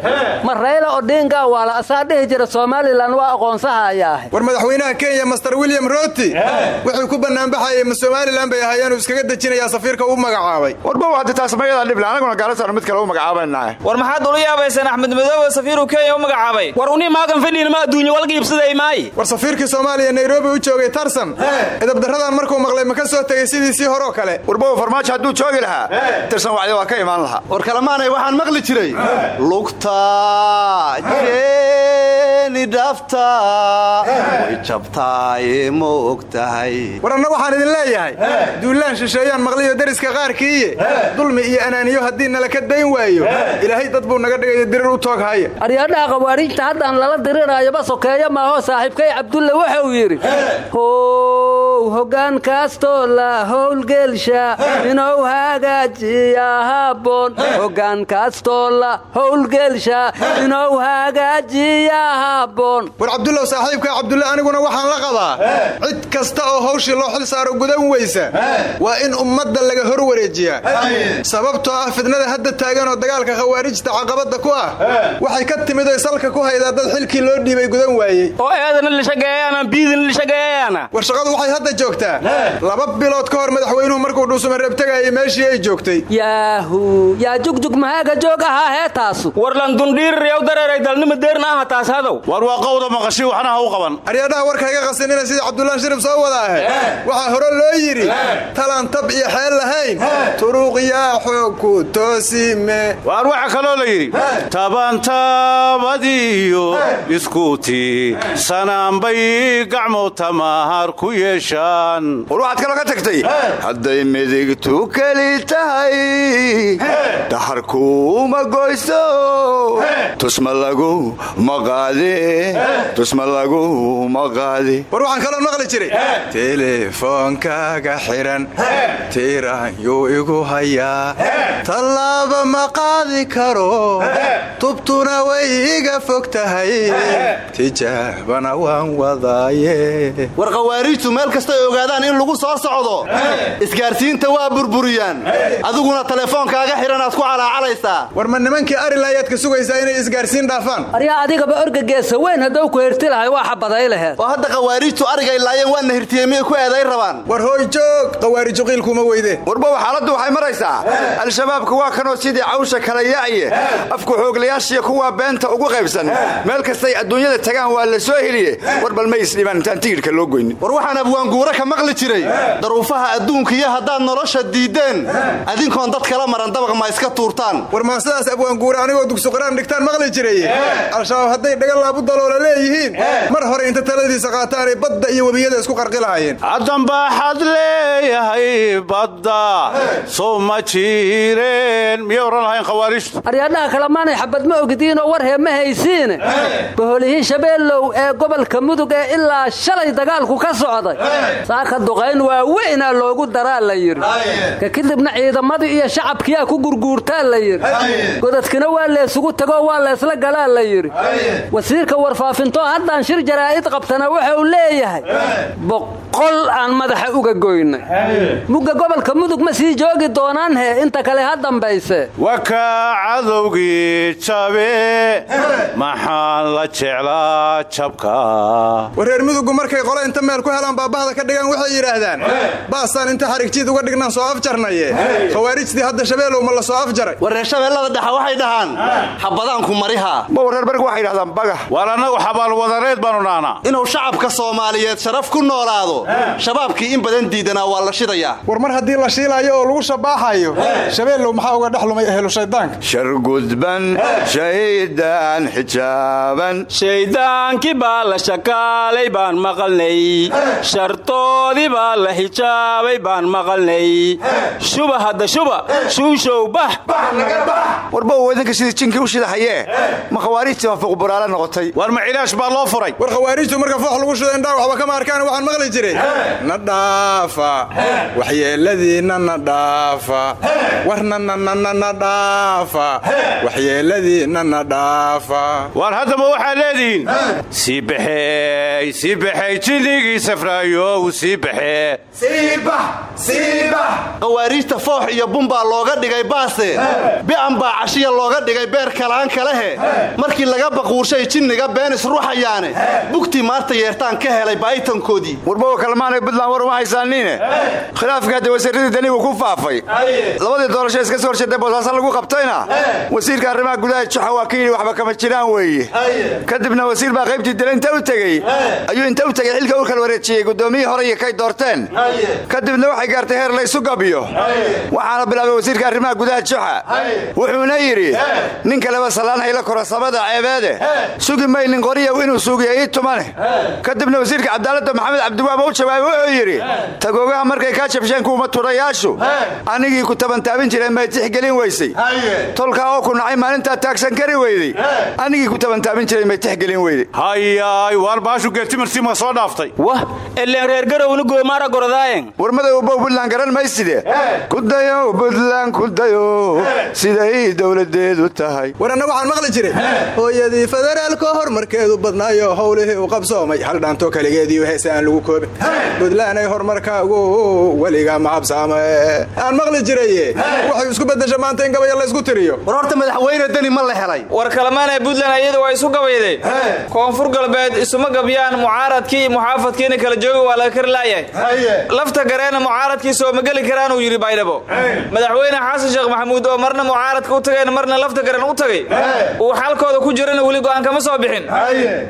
ma rayla odinga waala asaa dhihi jira somalilan waa aqoonsahayaahe war madaxweynaha kenya master william roti wuxuu ku bannaanbaxayay ma somalilan bay ahaayeen uu iskaga dejinayaa safiirka uu magacaabay. Warbow haddi taas mayadaa dhible anaguna gaalasaanu mid kale u magacaabaynaa war maxaad ula yaabaysaan axmed madoobe safiiruu kenya u magacaabay? War unii maagan fadhiinama adduunya walga iibsaday maaye war safiirkii soomaaliya nairobi u joogay tarsan edabdarradan markuu maqlay ma ka soo tegey sidiisii horoo kale farmaajo hadduu joogi lahaa tirsan wacdi waa ka imaan lahaa. War kalemaanay waxaan maqli jiray. Lugta jeeni dhafta way jabtaaye ma og tahay war anna waxaan idin leeyahay duullaan shisheeyaan maqliyo deriska qaarkiiye dulmi iyo anaaniyo haddii nala ka dayn waayo ilaahay dad buu naga dhigayo dirir u toog haya aryaadhaha qawaariijta haddaan lala diriraayoba sokeeyo maaho saaxiibkay cabdulle wuxuu yidhi how hoggaan kaastoo la howlgelsha inuu hagaajiya haboon hoggaan kaastoo la howlgelsha inuu hagaajiya haboon war cabdullow saaxiibka cabdulle aniguna waxaan la qabaa. Cid kasta oo hawshii loo xil saaro gudan weysa waa in ummadda laga hor wareejiyaa sababtoo ah fidnada hadda taagan oo dagaalka khawaarijta caqabadda ku ah waxay ka timid oy salka ku haydaa dad xilkii loo dhiibay gudan waayey. Oo eedana lishageeyaana biidina lishageeyaana war shaqadu waxay hadda joogtaa? Laba bilood ka hor madaxweynuhu markuu dhuusumareeb tegayay meeshii ay joogtay? Yaahu yaa jugjug mahaaga joog ahaa hee taasu. War landundhiirriyaw dareeray dalnima deerna aha taas hadow. War waa qowda maqashii waxna ha u qaban. Aryaadhaha warka iga qasinina sida cabdullaan shirib soo wada ahe. Waxaa hore loo yidhi talaan tab iyo xeel lahayn. Turuuq yaa xoog ku toosime. Waar waxaa kaloo la yidhi tabantaabadiyo iskuuti sanaanbay gacmo tamahar ku yeeshaan war waxaad kaloo ka tagtay hadday midigtu keli tahay daharkuuma goyso tusma lagu maqaade tusma lagu maqaade war waxaan kaloo maqli jiray telefoonkaaga xihan tiiraan yuu igu hayaa tallaaba ma qaadi karo. Tubtuna way iga fog tahay tijaabana waan wadaaye war meel kastay ogaadaan in lagu soo socdo. Isgaarsiinta waa burburiyaan. Adiguna teleefoonkaaga xidhanaad ku calaacalaysaa war ma nimankii arilayaad ka sugaysaa inay isgaarsiin dhaafaan? Aryaa adigaba orgageesa weyn hadduu ku hirti lahay waa xabaday laheed. Oo hadda khawaariijtu arigay laayeen waana hirtiyey miyay ku eeday rabaan? War hooy joog khawaariju qiilkuma weyde. Warbow xaaladdu waxay maraysaa al-shabaabku waa kanoo sidii cawsha kala yaaye afku xooglayaashiya kuwaa beenta ugu qaybsan. Meel kastay adduunyada tagaan waa la soo heliye. War bal ma isdhibaan intaan tigidhka loo goynin abwaanguura ka maqli jiray. Daruufaha adduunka iyo haddaad nolosha diiddeen adinkoon dad kala maran dabaq ma iska tuurtaan. War maa sidaas abwaanguura anigoo dugsuqaraan dhigtaan maqli jiray. Al-shabaab hadday dhaga laabu daloola leeyihiin mar hore inta taladiisa qaataanay badda iyo webiyada isku qarqi lahaayeen haddambaaxad leeyahay badda soo ma jiireen. Miyay odhan lahayn khawaarijtu? Aryaadhaha kalemaanay xabad ma ogdiinoo war hee ma haysiine boholihiin shabeellow ee gobolka mudug ee ilaa shalay dagaalku ka socday saaka duqayn waaweynaa loogu daraa la yidhi. Ka kadibna ciidamadii iyo shacabkiyaa ku gurguurtaa la yidhi. Godadkina waa leesugu tegoo waa leesla galaa la yidhi. Wasiirka warfaafintoo haddaan shir jaraa'id qabtana wuxuu leeyahay boqol aan madaxa uga goynay. Mugga gobolka mudug ma sii joogi doonaan he? Inta kale ha dambayse. Wakaa cadowgii jabe. Maxaan la jeclaa jabka. Wareer mudugu markay qole inta meel ku helaan baabahda ka dhigaan waxay yidhaahdaan baasaan inta xarigjiid uga dhignaan soo afjarnaye. Khawaarijtii hadda shabeelow ma la soo afjaray. Warreer shabeellada dhexa waxay dhahaan xabadaanku mariha. Ma warreer barigu waxay yidhahdaan baga waar annagu xabaalwadareed baanu dhahnaa inuu shacabka soomaaliyeed sharaf ku noolaado shabaabkii in badan diidanaa waa la shidayaa war mar haddii la shiilaayo oo lagu shabaaxayo shabeellow maxaa uga dhex lumay ehelu shaydaanka? Shargudban shaydaan xijaaban. Shayddaankii baa la shakaalay baan maqalnay. Shartoodii baa la xijaabay baan maqalnay. Shuba hadda shuba. Shuushow bax warbow idinka sidii jinkii u shidahayee ma khawaarijtii waa fuqburaale noqotay. War ma cilaash baa loo furay. War khawaarijtu marka foox lagu shido indhaa waxba kama arkaan waxaan maqli jiray na dhaafa. Waxyeeladiinna na dhaafa. Warnananana na dhaafa. Waxyeeladiinna na dhaafa. War haddaba waxaa leedihiin? Sii baxeey sii baxeey jinnigii safraayow sii baxee qawaariijta foox iyo bumbaa looga dhigay baase bi'an baa cashiya looga dhigay beer kalaan kalehe markii laga baquurshay jinniga beenis ruuxayaane. Bugtii maarta yeertaan ka helay baa'itankoodii warbowa kalmaanay buntland war uma haysaaniine khilaafkii hadda wasiiradii danigu ku faafay labadii doorasho iska soo horjeedday boosaaso lagu qabtayna wasiirka arrimaha gudaha juxa waa ka yidhi waxba kama jiraan weeye kadibna wasiir baa qaybtii dila inta u tegey ayuu inta u tegey xilka u kala wareejiyey guddoomiyihii hore iyo kay doorteen kadibna waxay gaartay heer la isu gabiyo waxaana bilaabay wasiirka arrimaha gudaha juxa wuxuuna yidhi nin kaleba sallaan hayla koro samada ceebeede sugi maynin qoriya inuu sugiyo ii tumane kadibna wasiirka cadaaladda maxamed cabdiwaaba u jawaabay wuxuu yidhi tagoogaha markay kaa jabsheen kuuma tudhayaashu anigii ku tabantaabin jiray may tixgelin weysay. Tolkaa oo ku nacay maalintaa taagsan kari weyday anigii ku tabantaabin jiray may tixgelin weyday hayaay waar baashu geertimartii ma soo dhaaftay? Wah eleen reer garowna goomaara gorodaayen. Warmaday ubow buntland garan mayside kudayo buntland kudayo siday dowladeedu tahay. Waranna waxaan maqli jiray. Hooyadii federaalka horumarkeedu badnaayo howlihii u qabsoomay. Hal dhaanto kaligeediiyo heese aan lagu koobin buntlanday horumarkaagu weliga ma habsaame. Aan maqli jiraye waxay isku beddesha maanta in gabaya laysku tiriyo. War horta madaxweyne deni ma la helay. War kalamaanee buntland iyadu waa isu gabayday. Koonfur galbeed isuma gabyaan mucaaradkii iyo muxaafadkiina kala jooga waa laga kari laayahay lafta gareena mucaaradkii sooma geli karaan uu yidhi baydhabo madaxweyne xasan sheekh maxamuud oo marna mucaaradka u tagayna marna lafta garen u tagay uu xalkooda ku jirana weli go'aan kama soo bixin.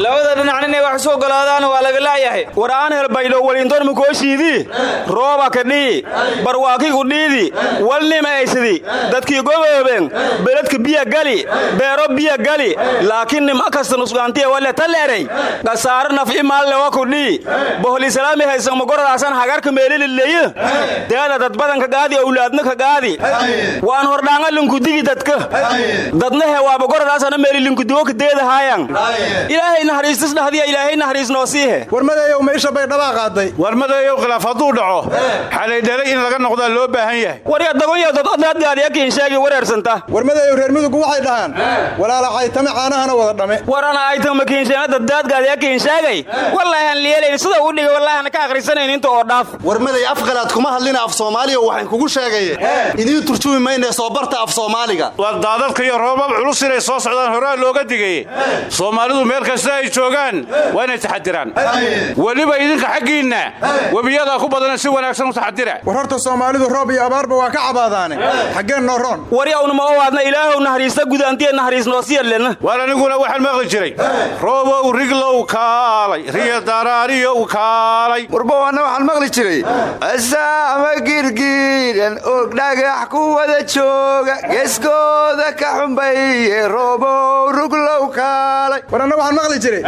Labada dhinac inay wax isu ogolaadaan waa laga laayahay war aan hel baydho walinton mukooshiidii rooba kadhii barwaakigu dhiidi. Walnimaysidi dadkii gobooben beledka biya gali beero biya gali. Laakiin nima kasta nusgaantiya wale taleeray. Gasaaro naf imaalle wa kudhii boholislaami haysama gorodaasan hagarka meelilileeye deeda dad badanka gaadi owlaadna ka gaadi. Waan hordhaanga linkudigi dadka. Dadna he waaba goradaasana meeli linkudigoka deedahaayan ilaahay naxariistis dhahdiya ilaahay naxariis noo siihe warmadeeyow meisha bay warmadeeyow khilaaf hadduu dhaco. Xalaydhalay in laga noqdaa loo baahan yahay. Warya dagonya dad odaadgaadiyakiin sheegi wareersanta warmadeeyow reer midugu waxay dhahaan. Walaala caytame caanahana wada dhame. Warana aytama kiinsheena daddaadgaadiyakiin sheegay. Wallaahan liyeelayn sida u dhigay wallaahan ka akhrisanayn inta oo dhaaf. Warmaday afqalaad kuma hadlina af soomaaliya waxaan kugu sheegaye idiin turjumi maynee soo barta af soomaaliga. Waa daadadka iyo roobab culus inay soo socdaan horaa looga digay. Soomaalidu meel kasta ay joogaan waa inay taxadiraan. Weliba idinka xaggiinna webiyadaa ku badana si wanaagsan u taxadira war horta soomaalidu roob iyo abaarba waa ka cabaadaane. Xaggeen noo roon. Waryawnama owaadna ilaahow naxariista gudaantiya naxariis noosiyadlena waar aniguna waxaan maqli jiray. Roobow riglow kaalay riyo daraariyow kaalay. Warbowanna waxaan maqli jiray. Asaama girgiiran og dhagax ku wada jooga geeskooda ka xumbaye roobow ruglow kaalay. Waranna waxaan maqli jiray.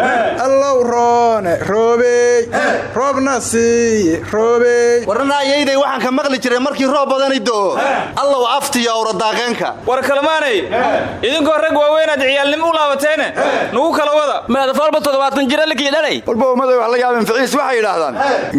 Allow roone roobey roobna siiye roobey warana ayayday waxaan ka maqli jiray markii roob badani do'o. Allow aftiyo awradaaqeenka war kalmaanay idinkoo rag waaweynaad ciyaalnimo u laabateene nugu kala wada. Meedafalba toddobaatan jira likii dhalay. Walba ummaday wax la yaabeen ficiis waxay yidhaahdaan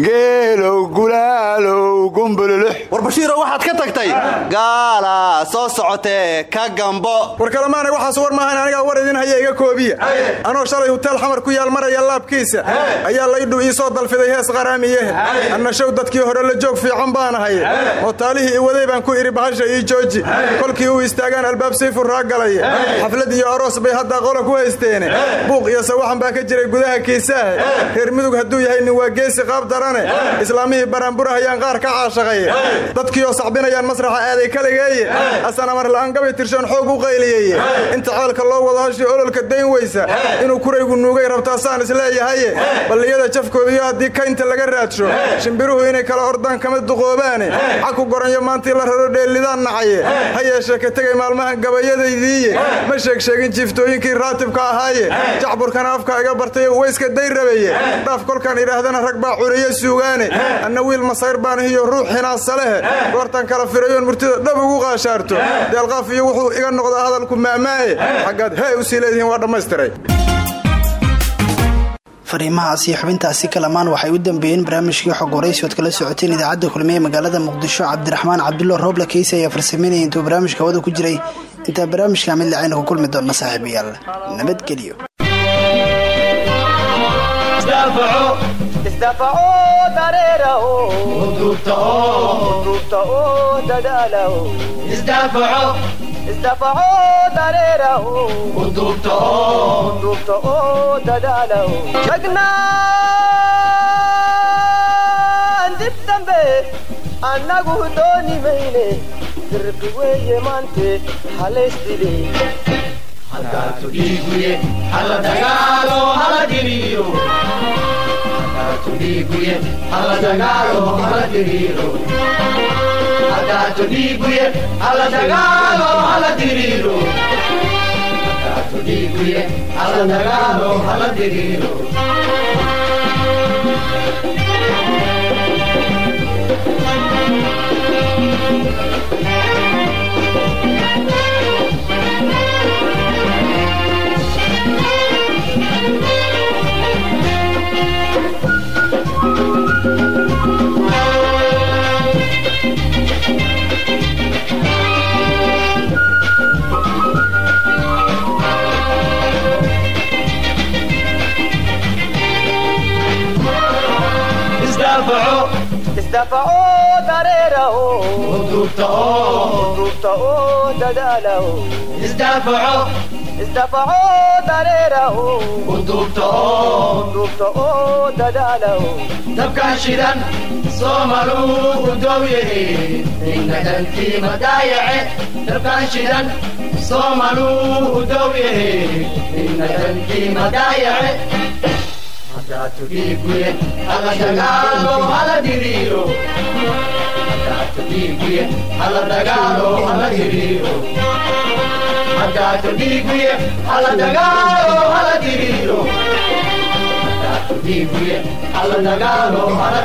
geelow gulaalow gumbululux. War bashiiro waxaad ka tagtay gaala soo socotee ka gambo. War kalemaanay waxaas war maahan anigaa war idin haya iga koobiya. Anoo shalay huteel xamar ku yaal maraya laabkiisa. Ayaa laydhu ii soo dalfiday hees qaraamiyehe anna show dadkii hore la joog fiican baanahay mootaalihii i waday baan ku idhi bahasha ii jooji. Kolkii uu istaagaan albaab sii furraa galaya xaflad iyo aroos bay haddaa qola ku haysteene buuq iyo sawaxan baa ka jiray gudaha kiisaahe reer mudug hadduu yahay nin waa geesi qaab darane. Islaamihii baraanburahayaan qaar ka caashaqaye dadkiioo sacbinayaan masraxa aaday kaligeeye asan amar la'aan gabay tirshoon xoog u qayliyeye inta ceelka loo wado hashii ololka dayn weysa inuu kuraygu nuugay rabtaasaan isleeyahaye balliyada jafkooda iyo haddii kaynta laga raadsho shimbiruhu inay kala ordaan kama duqoobaane caku goranyo maantii la raro dheellidaan nacaye ha yeeshee ka tegay maalmahan gabayadaydiiye ma sheegsheegin jiiftooyinkii raatibka ahaaye. Jacburkana afka iga bartay weyska day rabeye dhaaf kolkaan idhaahdana rag baa curiye suugaane anna wiil masayr baan hiyo ruux hinaasalehe goortan kala firayoon murtida dhab ugu qaashaarto. Deelqaaf iyo wuxuu iga noqdaa hadalku maamaaye. Xaggaad hee u sii leedihiin waa dhammaystiray fariimahaas iyo xubintaasi kalamaan waxay u dambeeyeen barnaamijkii xog waraysi ood kala socoteen idaacadda kulmiye magaalada muqdisho cabdiraxmaan cabdulla rooble keysi ayaa farsameynaya intuu barnaamijka hawada ku jiray. Intaa barnaamijka mid lacayna ku kulmi doona saaxiibayaal. Nabadgelyo isdafacoo dareeraho duubta oo dadaalaho jagnaan dib dambe annagu dooni mayne dirqi weeye maante halaysdile hadaatu dhiiguye hala dagaalo hala diriiro hadaatu dhiiguye hala dagaalo hala diriiro hadaatu dhiiguye hala dagaalo hala diriiro hadaatu dhiiguye hala dagaalo hala diriiro isdafacoo dareeraho duubta oo dadaalaho isdafacoo dareeraho duubta oo dadaalaho dabkaan shidan soomaluu u dow yahe inna dhankii madaayace dabkaan shidan soomaluu u dow yahe inna dhankii madaayace hadaatu dhiiguye hala dagaalo hala diriiro hadaatu dhiiguye hala dagaalo hala diriiro hadaatu dhiiguye hala dagaalo hala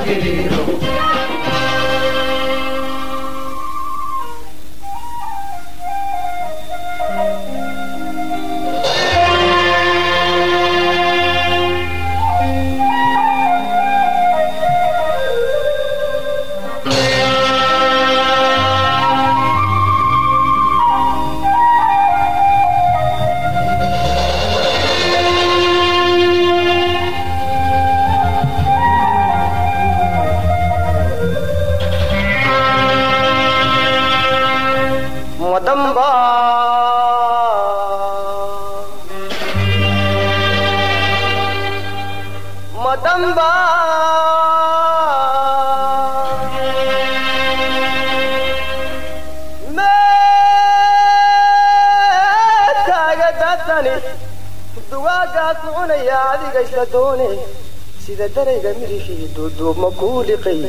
sida darayga midhishii duuduubma kuu liqay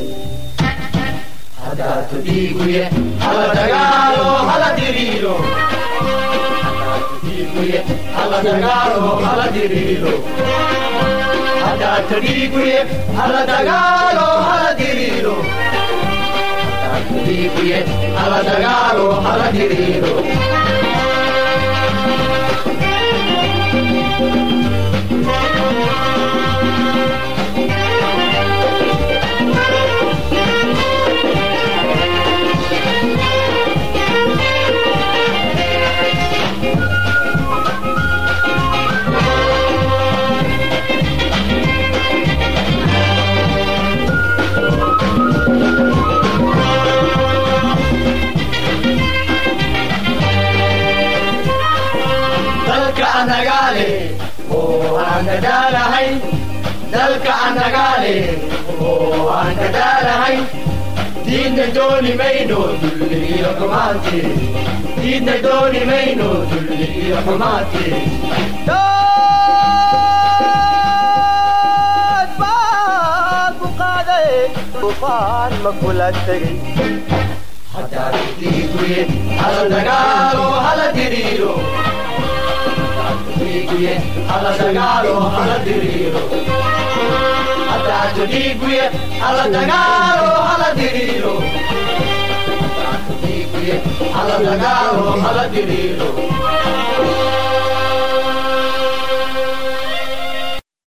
aan gadaalahay dalka anagaale oo aan gadaalahay diidna dooni mayno dulli iyo xumaante diidna dooni mayno dulli iyo xumaante tegay hadaad dhiiguye hala dagaalo hala diriiro dhiiguye hala dagaalo hala diriiro hadaad dhiiguye hala dagaalo hala diriiro hadaad dhiiguye hala dagaalo hala diriiro